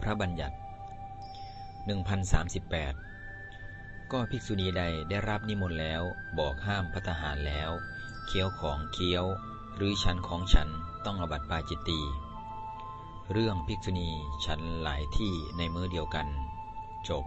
พระบัญญัติ 1038 ก็ภิกษุณีใดได้รับนิมนต์แล้วบอกห้ามพัฒหารแล้ว เคี้ยวของเคี้ยว หรือฉันของฉันต้องอบัตปาจิตตีเรื่องภิกษุณีฉันหลายที่ในมือเดียวกัน จบ